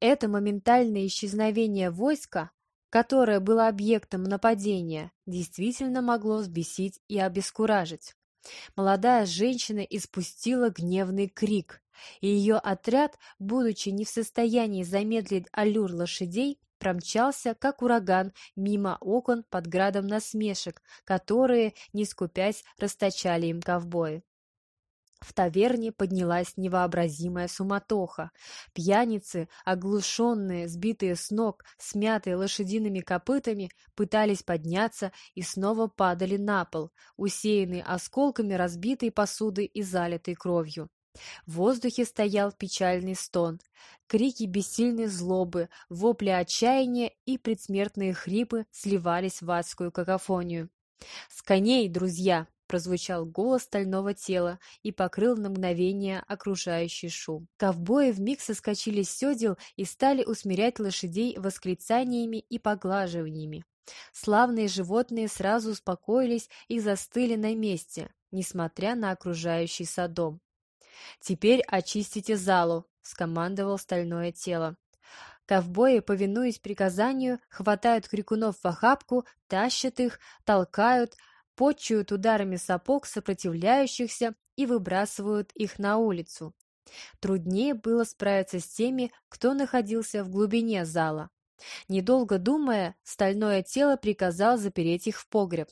Это моментальное исчезновение войска, которое было объектом нападения, действительно могло взбесить и обескуражить. Молодая женщина испустила гневный крик, и ее отряд, будучи не в состоянии замедлить аллюр лошадей, промчался, как ураган, мимо окон под градом насмешек, которые, не скупясь, расточали им ковбои. В таверне поднялась невообразимая суматоха. Пьяницы, оглушенные, сбитые с ног, смятые лошадиными копытами, пытались подняться и снова падали на пол, усеянные осколками разбитой посуды и залитой кровью. В воздухе стоял печальный стон. Крики бессильной злобы, вопли отчаяния и предсмертные хрипы сливались в адскую какофонию. «С коней, друзья!» Прозвучал голос стального тела и покрыл на мгновение окружающий шум. Ковбои вмиг соскочили с седел и стали усмирять лошадей восклицаниями и поглаживаниями. Славные животные сразу успокоились и застыли на месте, несмотря на окружающий садом. «Теперь очистите залу», — скомандовал стальное тело. Ковбои, повинуясь приказанию, хватают крикунов в охапку, тащат их, толкают, почуют ударами сапог сопротивляющихся и выбрасывают их на улицу. Труднее было справиться с теми, кто находился в глубине зала. Недолго думая, стальное тело приказал запереть их в погреб.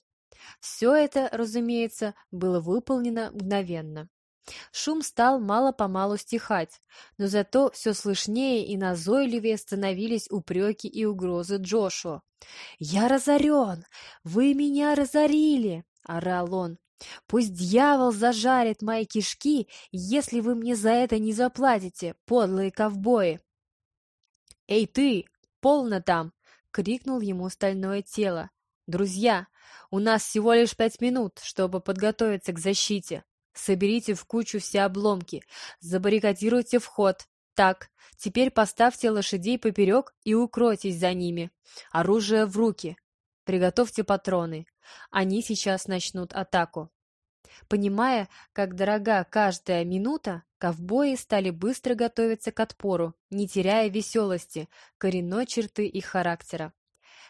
Все это, разумеется, было выполнено мгновенно. Шум стал мало-помалу стихать, но зато все слышнее и назойливее становились упреки и угрозы Джошуа. «Я разорен! Вы меня разорили!» — орал он. «Пусть дьявол зажарит мои кишки, если вы мне за это не заплатите, подлые ковбои!» «Эй ты! Полно там!» — крикнул ему стальное тело. «Друзья, у нас всего лишь пять минут, чтобы подготовиться к защите. Соберите в кучу все обломки, забаррикадируйте вход. Так, теперь поставьте лошадей поперек и укройтесь за ними. Оружие в руки. Приготовьте патроны. Они сейчас начнут атаку. Понимая, как дорога каждая минута, ковбои стали быстро готовиться к отпору, не теряя веселости, коренной черты их характера.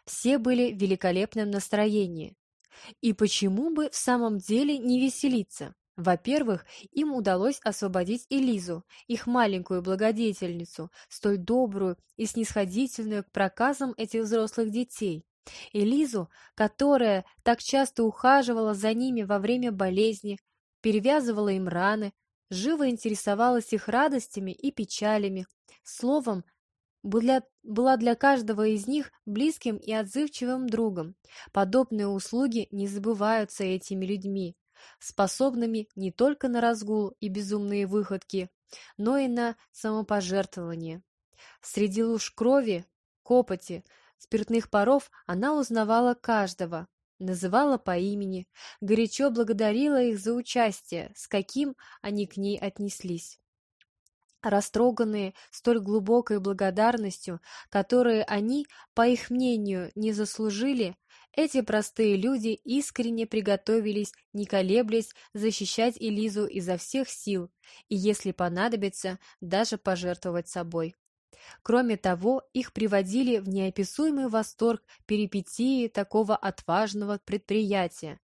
Все были в великолепном настроении. И почему бы в самом деле не веселиться? Во-первых, им удалось освободить Элизу, их маленькую благодетельницу, столь добрую и снисходительную к проказам этих взрослых детей. Элизу, которая так часто ухаживала за ними во время болезни, перевязывала им раны, живо интересовалась их радостями и печалями. Словом, была, для каждого из них близким и отзывчивым другом. Подобные услуги не забываются этими людьми способными не только на разгул и безумные выходки, но и на самопожертвование. Среди луж крови, копоти, спиртных паров она узнавала каждого, называла по имени, горячо благодарила их за участие, с каким они к ней отнеслись. Растроганные столь глубокой благодарностью, которую они, по их мнению, не заслужили, эти простые люди искренне приготовились, не колеблясь, защищать Элизу изо всех сил и, если понадобится, даже пожертвовать собой. Кроме того, их приводили в неописуемый восторг перипетии такого отважного предприятия,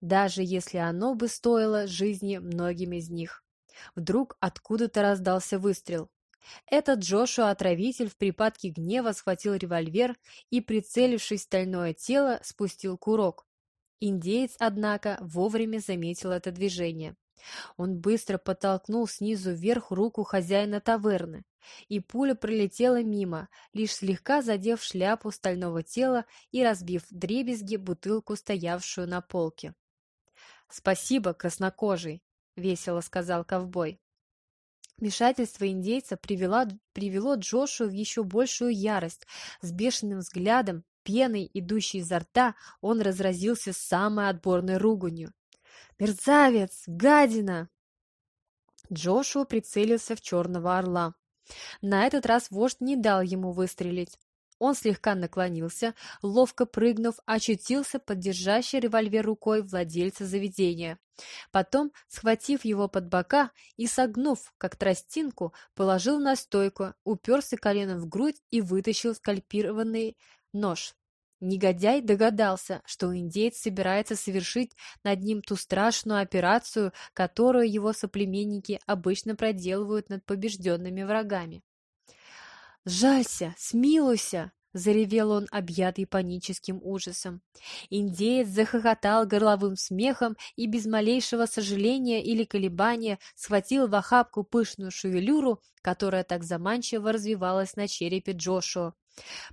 даже если оно бы стоило жизни многим из них. Вдруг откуда-то раздался выстрел. Этот Джошуа-отравитель в припадке гнева схватил револьвер и, прицелившись в стальное тело, спустил курок. Индеец, однако, вовремя заметил это движение. Он быстро подтолкнул снизу вверх руку хозяина таверны, и пуля пролетела мимо, лишь слегка задев шляпу стального тела и разбив дребезги бутылку, стоявшую на полке. «Спасибо, краснокожий!» — весело сказал ковбой. Вмешательство индейца привело, привело Джошу в еще большую ярость. С бешеным взглядом, пеной, идущей изо рта, он разразился самой отборной руганью. «Мерзавец! Гадина!» Джошуа прицелился в черного орла. На этот раз вождь не дал ему выстрелить. Он слегка наклонился, ловко прыгнув, очутился под держащей револьвер рукой владельца заведения. Потом, схватив его под бока и согнув, как тростинку, положил на стойку, уперся коленом в грудь и вытащил скальпированный нож. Негодяй догадался, что индеец собирается совершить над ним ту страшную операцию, которую его соплеменники обычно проделывают над побежденными врагами. «Жалься, смилуйся!» — заревел он, объятый паническим ужасом. Индеец захохотал горловым смехом и без малейшего сожаления или колебания схватил в охапку пышную шевелюру, которая так заманчиво развивалась на черепе Джошуа.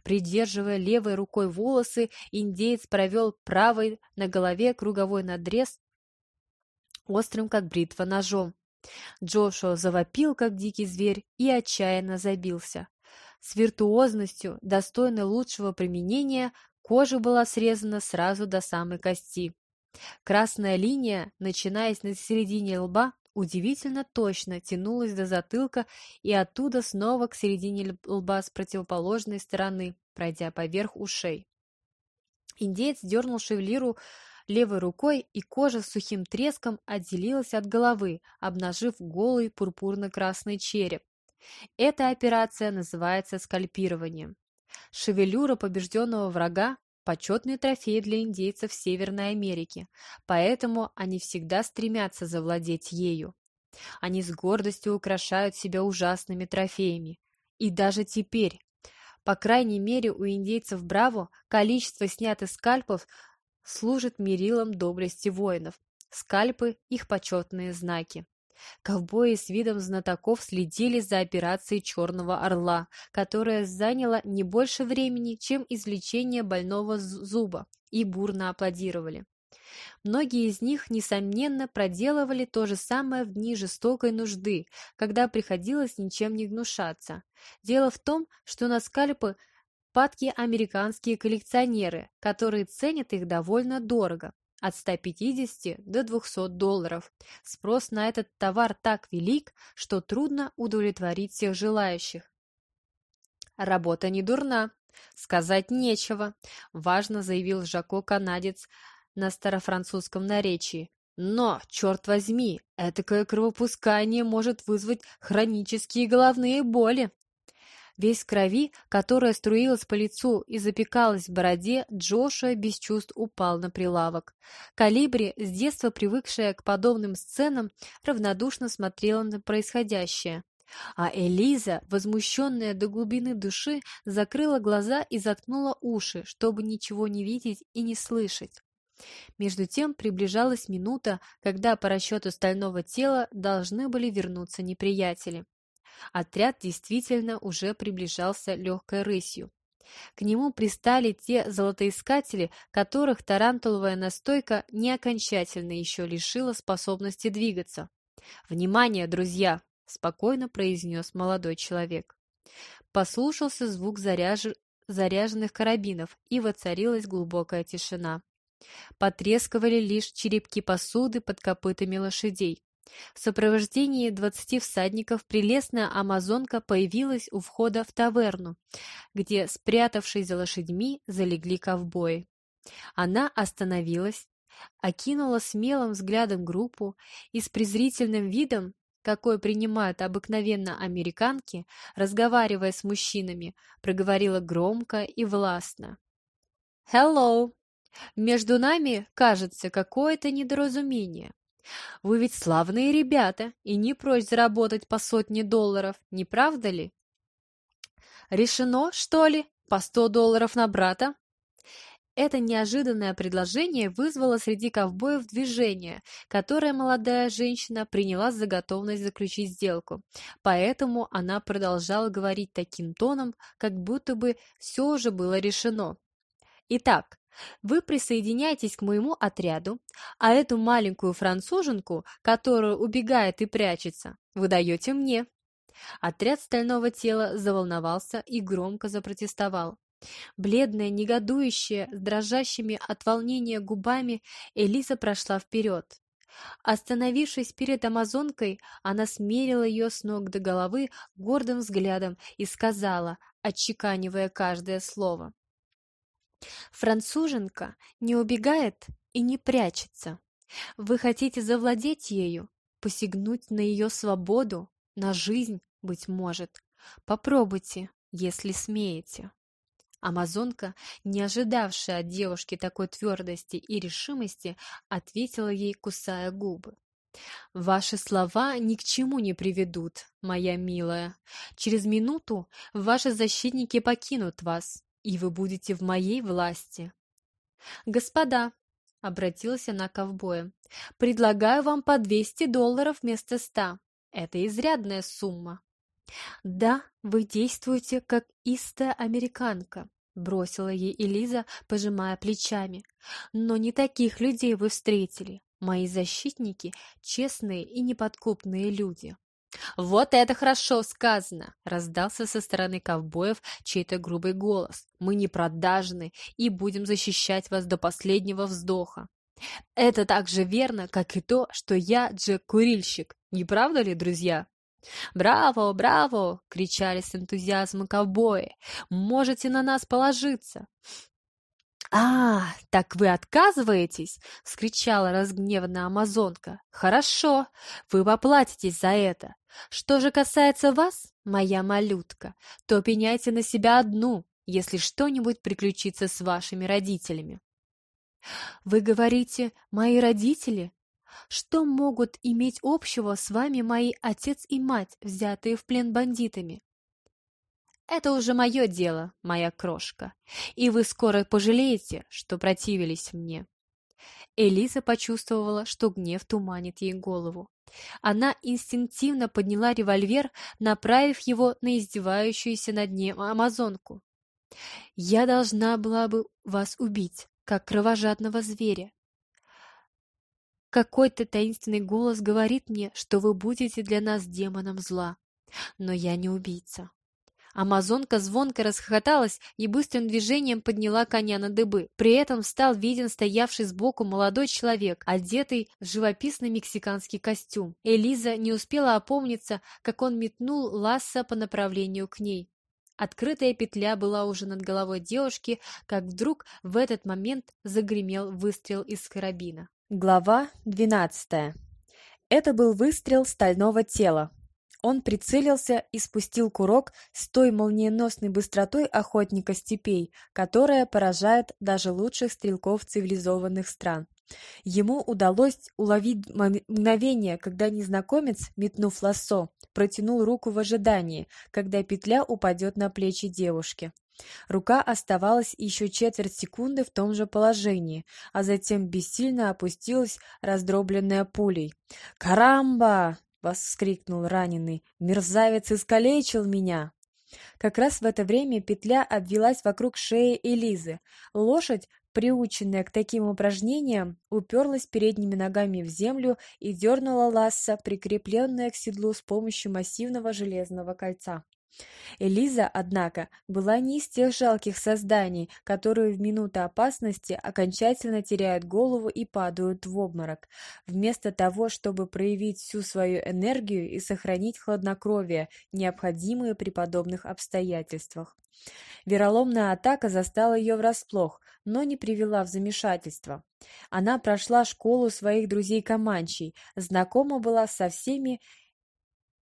Придерживая левой рукой волосы, индеец провел правой на голове круговой надрез острым, как бритва, ножом. Джошуа завопил, как дикий зверь, и отчаянно забился. С виртуозностью, достойной лучшего применения, кожа была срезана сразу до самой кости. Красная линия, начинаясь на середине лба, удивительно точно тянулась до затылка и оттуда снова к середине лба с противоположной стороны, пройдя поверх ушей. Индеец дернул шевелиру левой рукой, и кожа с сухим треском отделилась от головы, обнажив голый пурпурно-красный череп. Эта операция называется скальпированием. Шевелюра побежденного врага – почетный трофей для индейцев Северной Америки, поэтому они всегда стремятся завладеть ею. Они с гордостью украшают себя ужасными трофеями. И даже теперь, по крайней мере у индейцев Браво, количество снятых скальпов служит мерилом доблести воинов. Скальпы – их почетные знаки. Ковбои с видом знатоков следили за операцией «Черного орла», которая заняла не больше времени, чем извлечение больного зуба, и бурно аплодировали. Многие из них, несомненно, проделывали то же самое в дни жестокой нужды, когда приходилось ничем не гнушаться. Дело в том, что на скальпы падки американские коллекционеры, которые ценят их довольно дорого, от 150 до 200 долларов. Спрос на этот товар так велик, что трудно удовлетворить всех желающих. Работа не дурна, сказать нечего, важно заявил Жако-канадец на старофранцузском наречии. Но, черт возьми, этакое кровопускание может вызвать хронические головные боли. Весь крови, которая струилась по лицу и запекалась в бороде, Джошуа без чувств упал на прилавок. Калибри, с детства привыкшая к подобным сценам, равнодушно смотрела на происходящее. А Элиза, возмущенная до глубины души, закрыла глаза и заткнула уши, чтобы ничего не видеть и не слышать. Между тем приближалась минута, когда по расчету стального тела должны были вернуться неприятели. Отряд действительно уже приближался легкой рысью. К нему пристали те золотоискатели, которых тарантуловая настойка не окончательно еще лишила способности двигаться. «Внимание, друзья!» — спокойно произнес молодой человек. Послушался звук заряж... заряженных карабинов, и воцарилась глубокая тишина. Потрескивали лишь черепки посуды под копытами лошадей. В сопровождении двадцати всадников прелестная амазонка появилась у входа в таверну, где, спрятавшись за лошадьми, залегли ковбои. Она остановилась, окинула смелым взглядом группу и с презрительным видом, какой принимают обыкновенно американки, разговаривая с мужчинами, проговорила громко и властно. «Hello! Между нами, кажется, какое-то недоразумение. Вы ведь славные ребята и не прочь заработать по сотне долларов, не правда ли? Решено, что ли? По сто долларов на брата? Это неожиданное предложение вызвало среди ковбоев движение, которое молодая женщина приняла за готовность заключить сделку. Поэтому она продолжала говорить таким тоном, как будто бы все уже было решено. Итак, вы присоединяетесь к моему отряду, а эту маленькую француженку, которая убегает и прячется, вы даете мне. Отряд стального тела заволновался и громко запротестовал. Бледная, негодующая, с дрожащими от волнения губами, Элиза прошла вперед. Остановившись перед амазонкой, она смерила ее с ног до головы гордым взглядом и сказала, отчеканивая каждое слово. «Француженка не убегает и не прячется. Вы хотите завладеть ею, посягнуть на ее свободу, на жизнь, быть может. Попробуйте, если смеете». Амазонка, не ожидавшая от девушки такой твердости и решимости, ответила ей, кусая губы. «Ваши слова ни к чему не приведут, моя милая. Через минуту ваши защитники покинут вас, и вы будете в моей власти». «Господа», — обратилась она к ковбоям, — «предлагаю вам по 200 долларов вместо ста. Это изрядная сумма». «Да, вы действуете как истая американка», — бросила ей Элиза, пожимая плечами. «Но не таких людей вы встретили. Мои защитники — честные и неподкупные люди». «Вот это хорошо сказано!» — раздался со стороны ковбоев чей-то грубый голос. «Мы не продажны и будем защищать вас до последнего вздоха». «Это так же верно, как и то, что я Джек-курильщик. Не правда ли, друзья?» «Браво, браво!» — кричали с энтузиазмом ковбои. «Можете на нас положиться!» «А, так вы отказываетесь?» — вскричала разгневанная амазонка. «Хорошо, вы поплатитесь за это. Что же касается вас, моя малютка, то пеняйте на себя одну, если что-нибудь приключится с вашими родителями». «Вы говорите, мои родители?» Что могут иметь общего с вами мои отец и мать, взятые в плен бандитами? Это уже мое дело, моя крошка, и вы скоро пожалеете, что противились мне. Элиза почувствовала, что гнев туманит ей голову. Она инстинктивно подняла револьвер, направив его на издевающуюся над ней амазонку. «Я должна была бы вас убить, как кровожадного зверя. Какой-то таинственный голос говорит мне, что вы будете для нас демоном зла. Но я не убийца. Амазонка звонко расхохоталась и быстрым движением подняла коня на дыбы. При этом стал виден стоявший сбоку молодой человек, одетый в живописный мексиканский костюм. Элиза не успела опомниться, как он метнул ласса по направлению к ней. Открытая петля была уже над головой девушки, как вдруг в этот момент загремел выстрел из карабина. Глава 12. Это был выстрел стального тела. Он прицелился и спустил курок с той молниеносной быстротой охотника степей, которая поражает даже лучших стрелков цивилизованных стран. Ему удалось уловить мгновение, когда незнакомец, метнув лассо, протянул руку в ожидании, когда петля упадет на плечи девушки. Рука оставалась еще четверть секунды в том же положении, а затем бессильно опустилась, раздробленная пулей. «Карамба!» — воскликнул раненый. «Мерзавец искалечил меня!» Как раз в это время петля обвелась вокруг шеи Элизы. Лошадь, приученная к таким упражнениям, уперлась передними ногами в землю и дернула ласса, прикрепленное к седлу с помощью массивного железного кольца. Элиза, однако, была не из тех жалких созданий, которые в минуты опасности окончательно теряют голову и падают в обморок. Вместо того, чтобы проявить всю свою энергию и сохранить хладнокровие, необходимое при подобных обстоятельствах. Вероломная атака застала ее врасплох, но не привела в замешательство. Она прошла школу своих друзей-команчей, знакома была со всеми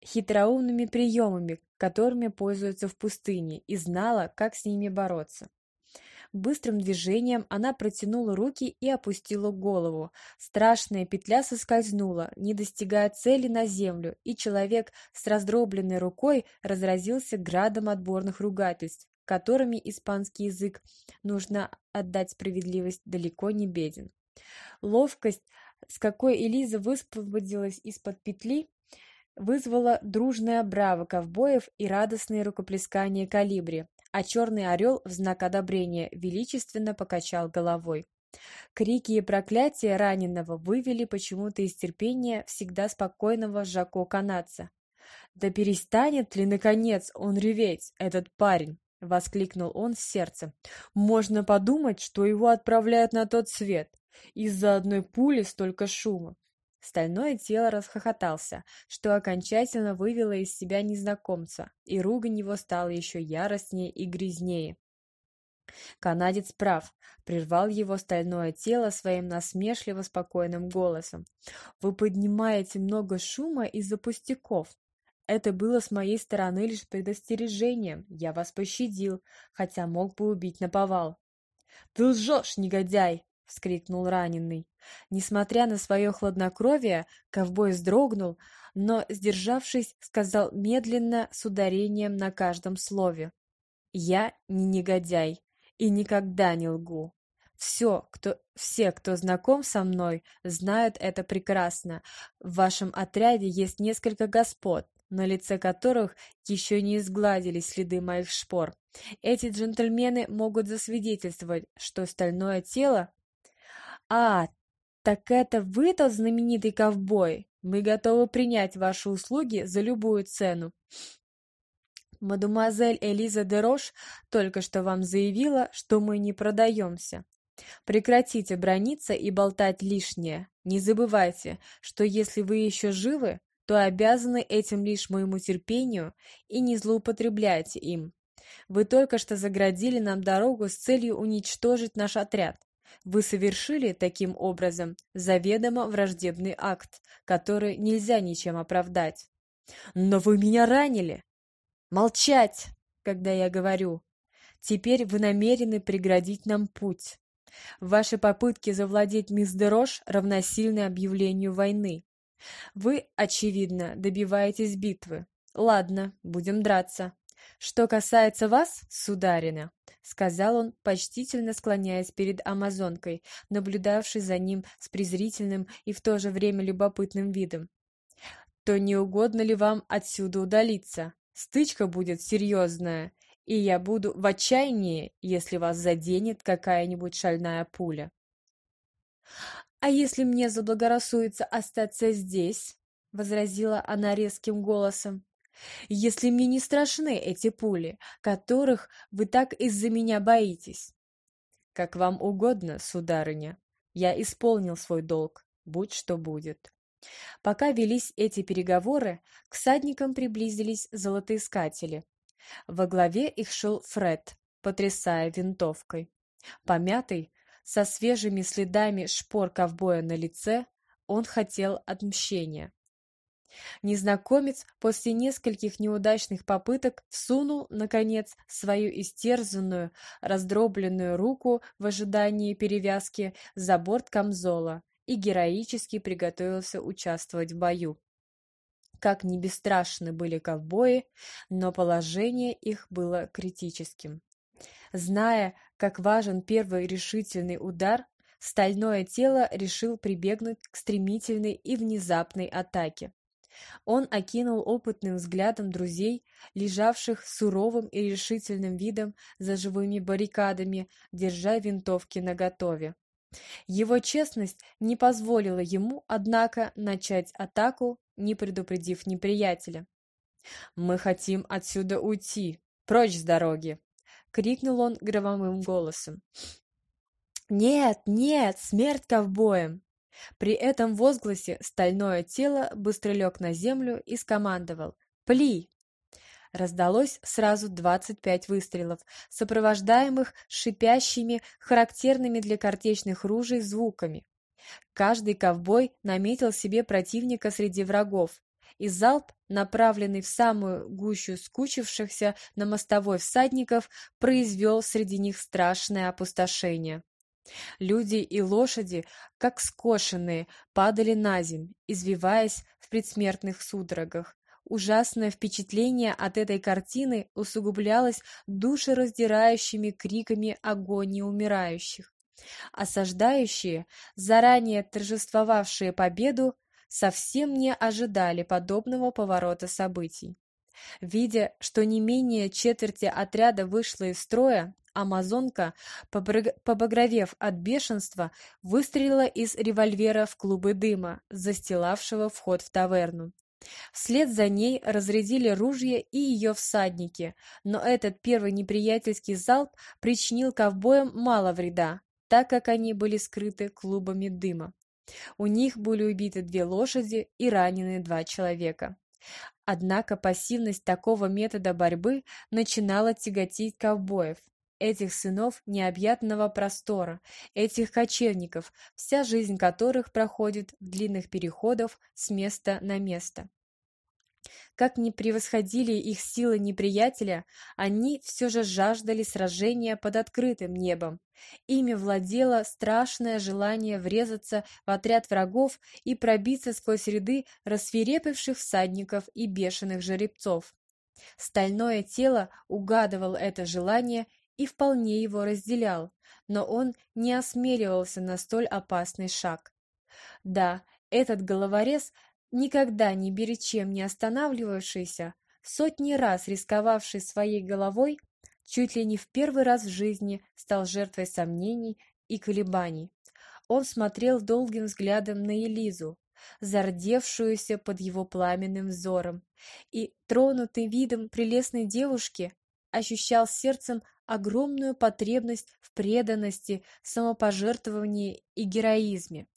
хитроумными приемами, которыми пользуются в пустыне, и знала, как с ними бороться. Быстрым движением она протянула руки и опустила голову. Страшная петля соскользнула, не достигая цели на землю, и человек с раздробленной рукой разразился градом отборных ругательств, которыми испанский язык, нужно отдать справедливость, далеко не беден. Ловкость, с какой Элиза высвободилась из-под петли, вызвало дружное браво ковбоев и радостные рукоплескания калибри, а черный орел в знак одобрения величественно покачал головой. Крики и проклятия раненого вывели почему-то из терпения всегда спокойного Жако канадца. «Да перестанет ли, наконец, он реветь, этот парень?» — воскликнул он с сердцем. «Можно подумать, что его отправляют на тот свет. Из-за одной пули столько шума. Стальное тело расхохотался, что окончательно вывело из себя незнакомца, и ругань его стала еще яростнее и грязнее. Канадец прав, прервал его стальное тело своим насмешливо спокойным голосом. Вы поднимаете много шума из-за пустяков. Это было с моей стороны лишь предостережением. Я вас пощадил, хотя мог бы убить наповал. Ты лжешь, негодяй! — вскрикнул раненый. Несмотря на свое хладнокровие, ковбой вздрогнул, но, сдержавшись, сказал медленно, с ударением на каждом слове. «Я не негодяй и никогда не лгу. Все, кто, все, кто знаком со мной, знают это прекрасно. В вашем отряде есть несколько господ, на лице которых еще не изгладились следы моих шпор. Эти джентльмены могут засвидетельствовать, что стальное тело... А, так это вы тот знаменитый ковбой? Мы готовы принять ваши услуги за любую цену. Мадемуазель Элиза де Рош только что вам заявила, что мы не продаемся. Прекратите брониться и болтать лишнее. Не забывайте, что если вы еще живы, то обязаны этим лишь моему терпению и не злоупотребляйте им. Вы только что заградили нам дорогу с целью уничтожить наш отряд. Вы совершили таким образом заведомо враждебный акт, который нельзя ничем оправдать. Но вы меня ранили. Молчать, когда я говорю. Теперь вы намерены преградить нам путь. Ваши попытки завладеть мисс Дерош равносильны объявлению войны. Вы, очевидно, добиваетесь битвы. Ладно, будем драться. Что касается вас, сударина, — сказал он, почтительно склоняясь перед амазонкой, наблюдавшей за ним с презрительным и в то же время любопытным видом, — то не угодно ли вам отсюда удалиться? Стычка будет серьезная, и я буду в отчаянии, если вас заденет какая-нибудь шальная пуля. «А если мне заблагорассудится остаться здесь?» — возразила она резким голосом. «Если мне не страшны эти пули, которых вы так из-за меня боитесь?» «Как вам угодно, сударыня. Я исполнил свой долг, будь что будет». Пока велись эти переговоры, к садникам приблизились золотоискатели. Во главе их шел Фред, потрясая винтовкой. Помятый, со свежими следами шпор ковбоя на лице, он хотел отмщения. Незнакомец после нескольких неудачных попыток всунул, наконец, свою истерзанную, раздробленную руку в ожидании перевязки за борт камзола и героически приготовился участвовать в бою. Как ни бесстрашны были ковбои, но положение их было критическим. Зная, как важен первый решительный удар, стальное тело решил прибегнуть к стремительной и внезапной атаке. Он окинул опытным взглядом друзей, лежавших суровым и решительным видом за живыми баррикадами, держа винтовки наготове. Его честность не позволила ему, однако, начать атаку, не предупредив неприятеля. «Мы хотим отсюда уйти, прочь с дороги!» — крикнул он громовым голосом. «Нет, нет, смерть ковбоем!» При этом возгласе стальное тело быстро лег на землю и скомандовал «Пли!». Раздалось сразу двадцать пять выстрелов, сопровождаемых шипящими, характерными для картечных ружей звуками. Каждый ковбой наметил себе противника среди врагов, и залп, направленный в самую гущу скучившихся на мостовой всадников, произвел среди них страшное опустошение. Люди и лошади, как скошенные, падали на земь, извиваясь в предсмертных судорогах. Ужасное впечатление от этой картины усугублялось душераздирающими криками агонии умирающих. Осаждающие, заранее торжествовавшие победу, совсем не ожидали подобного поворота событий. Видя, что не менее четверти отряда вышло из строя, амазонка, побагровев от бешенства, выстрелила из револьвера в клубы дыма, застилавшего вход в таверну. Вслед за ней разрядили ружья и ее всадники, но этот первый неприятельский залп причинил ковбоям мало вреда, так как они были скрыты клубами дыма. У них были убиты две лошади и ранены два человека. Однако пассивность такого метода борьбы начинала тяготить ковбоев. Этих сынов необъятного простора, этих кочевников, вся жизнь которых проходит в длинных переходах с места на место. Как ни превосходили их силы неприятеля, они все же жаждали сражения под открытым небом. Ими владело страшное желание врезаться в отряд врагов и пробиться сквозь ряды рассверепевших всадников и бешеных жеребцов. Стальное тело угадывал это желание и вполне его разделял, но он не осмеливался на столь опасный шаг. Да, этот головорез никогда ни перед чем не останавливавшийся, сотни раз рисковавший своей головой, чуть ли не в первый раз в жизни стал жертвой сомнений и колебаний. Он смотрел долгим взглядом на Элизу, зардевшуюся под его пламенным взором, и, тронутый видом прелестной девушки, ощущал сердцем огромную потребность в преданности, самопожертвовании и героизме.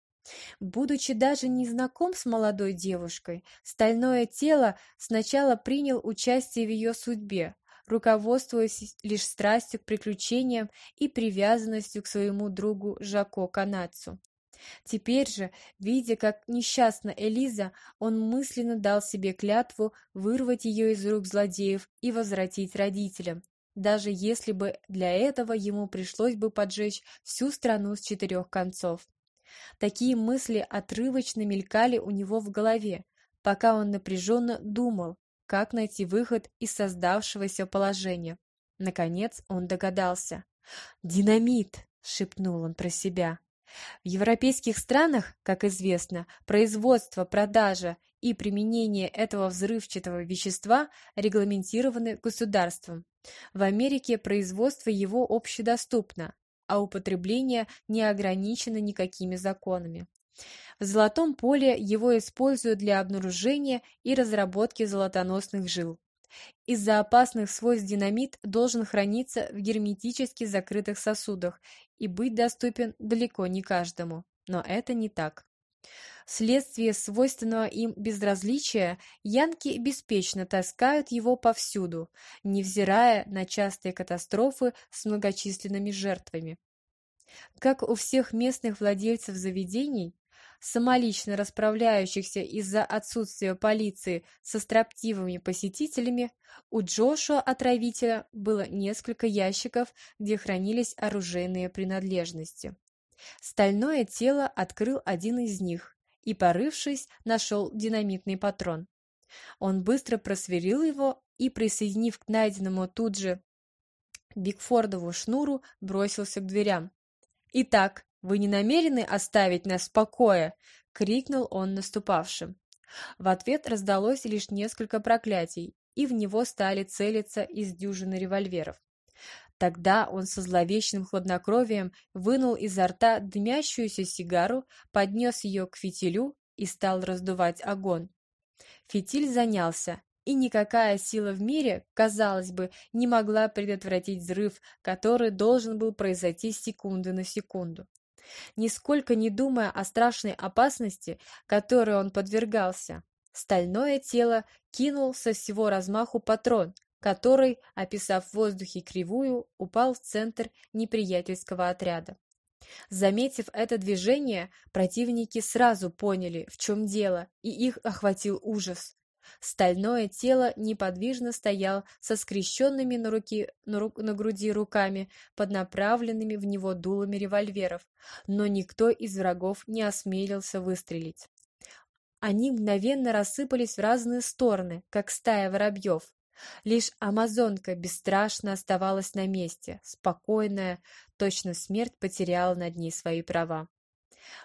Будучи даже не знаком с молодой девушкой, стальное тело сначала принял участие в ее судьбе, руководствуясь лишь страстью к приключениям и привязанностью к своему другу Жако Канадцу. Теперь же, видя, как несчастна Элиза, он мысленно дал себе клятву вырвать ее из рук злодеев и возвратить родителям, даже если бы для этого ему пришлось бы поджечь всю страну с четырех концов. Такие мысли отрывочно мелькали у него в голове, пока он напряженно думал, как найти выход из создавшегося положения. Наконец он догадался. «Динамит!» — шепнул он про себя. В европейских странах, как известно, производство, продажа и применение этого взрывчатого вещества регламентированы государством. В Америке производство его общедоступно, а употребление не ограничено никакими законами. В золотом поле его используют для обнаружения и разработки золотоносных жил. Из-за опасных свойств динамит должен храниться в герметически закрытых сосудах и быть доступен далеко не каждому. Но это не так. Вследствие свойственного им безразличия, янки беспечно таскают его повсюду, невзирая на частые катастрофы с многочисленными жертвами. Как у всех местных владельцев заведений, самолично расправляющихся из-за отсутствия полиции со строптивыми посетителями, у Джошуа-отравителя было несколько ящиков, где хранились оружейные принадлежности. Стальное тело открыл один из них и, порывшись, нашел динамитный патрон. Он быстро просверлил его и, присоединив к найденному тут же Бигфордову шнуру, бросился к дверям. «Итак, вы не намерены оставить нас в покое?» — крикнул он наступавшим. В ответ раздалось лишь несколько проклятий, и в него стали целиться из дюжины револьверов. Тогда он со зловещим хладнокровием вынул изо рта дымящуюся сигару, поднес ее к фитилю и стал раздувать огонь. Фитиль занялся, и никакая сила в мире, казалось бы, не могла предотвратить взрыв, который должен был произойти с секунды на секунду. Нисколько не думая о страшной опасности, которой он подвергался, стальное тело кинул со всего размаху патрон, который, описав в воздухе кривую, упал в центр неприятельского отряда. Заметив это движение, противники сразу поняли, в чем дело, и их охватил ужас. Стальное тело неподвижно стоял со скрещенными на, руки, на, ру, на груди руками под направленными в него дулами револьверов, но никто из врагов не осмелился выстрелить. Они мгновенно рассыпались в разные стороны, как стая воробьев. Лишь амазонка бесстрашно оставалась на месте, спокойная, точно смерть потеряла над ней свои права.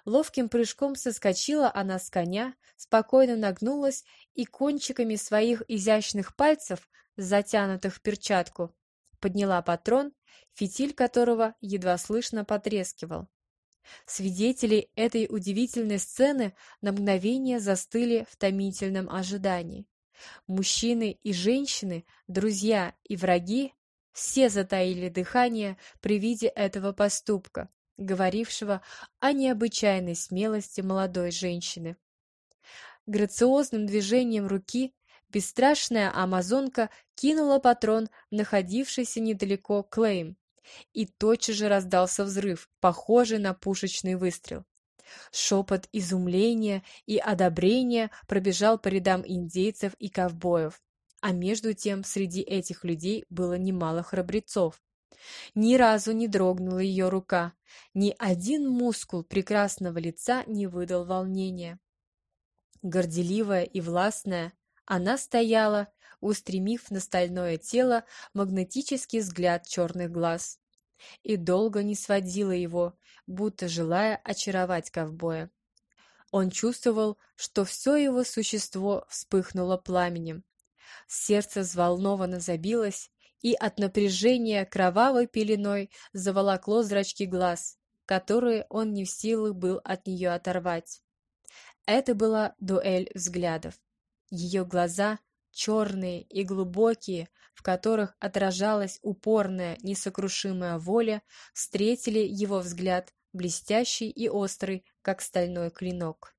Ловким прыжком соскочила она с коня, спокойно нагнулась и кончиками своих изящных пальцев, затянутых в перчатку, подняла патрон, фитиль которого едва слышно потрескивал. Свидетели этой удивительной сцены на мгновение застыли в томительном ожидании. Мужчины и женщины, друзья и враги все затаили дыхание при виде этого поступка, говорившего о необычайной смелости молодой женщины. Грациозным движением руки бесстрашная амазонка кинула патрон находившийся недалеко Клейм, и тотчас же раздался взрыв, похожий на пушечный выстрел. Шепот изумления и одобрения пробежал по рядам индейцев и ковбоев, а между тем среди этих людей было немало храбрецов. Ни разу не дрогнула ее рука, ни один мускул прекрасного лица не выдал волнения. Горделивая и властная, она стояла, устремив на стальное тело магнетический взгляд черных глаз, и долго не сводила его, будто желая очаровать ковбоя. Он чувствовал, что все его существо вспыхнуло пламенем. Сердце взволнованно забилось, и от напряжения кровавой пеленой заволокло зрачки глаз, которые он не в силах был от нее оторвать. Это была дуэль взглядов. Ее глаза, черные и глубокие, в которых отражалась упорная, несокрушимая воля, встретили его взгляд, блестящий и острый, как стальной клинок.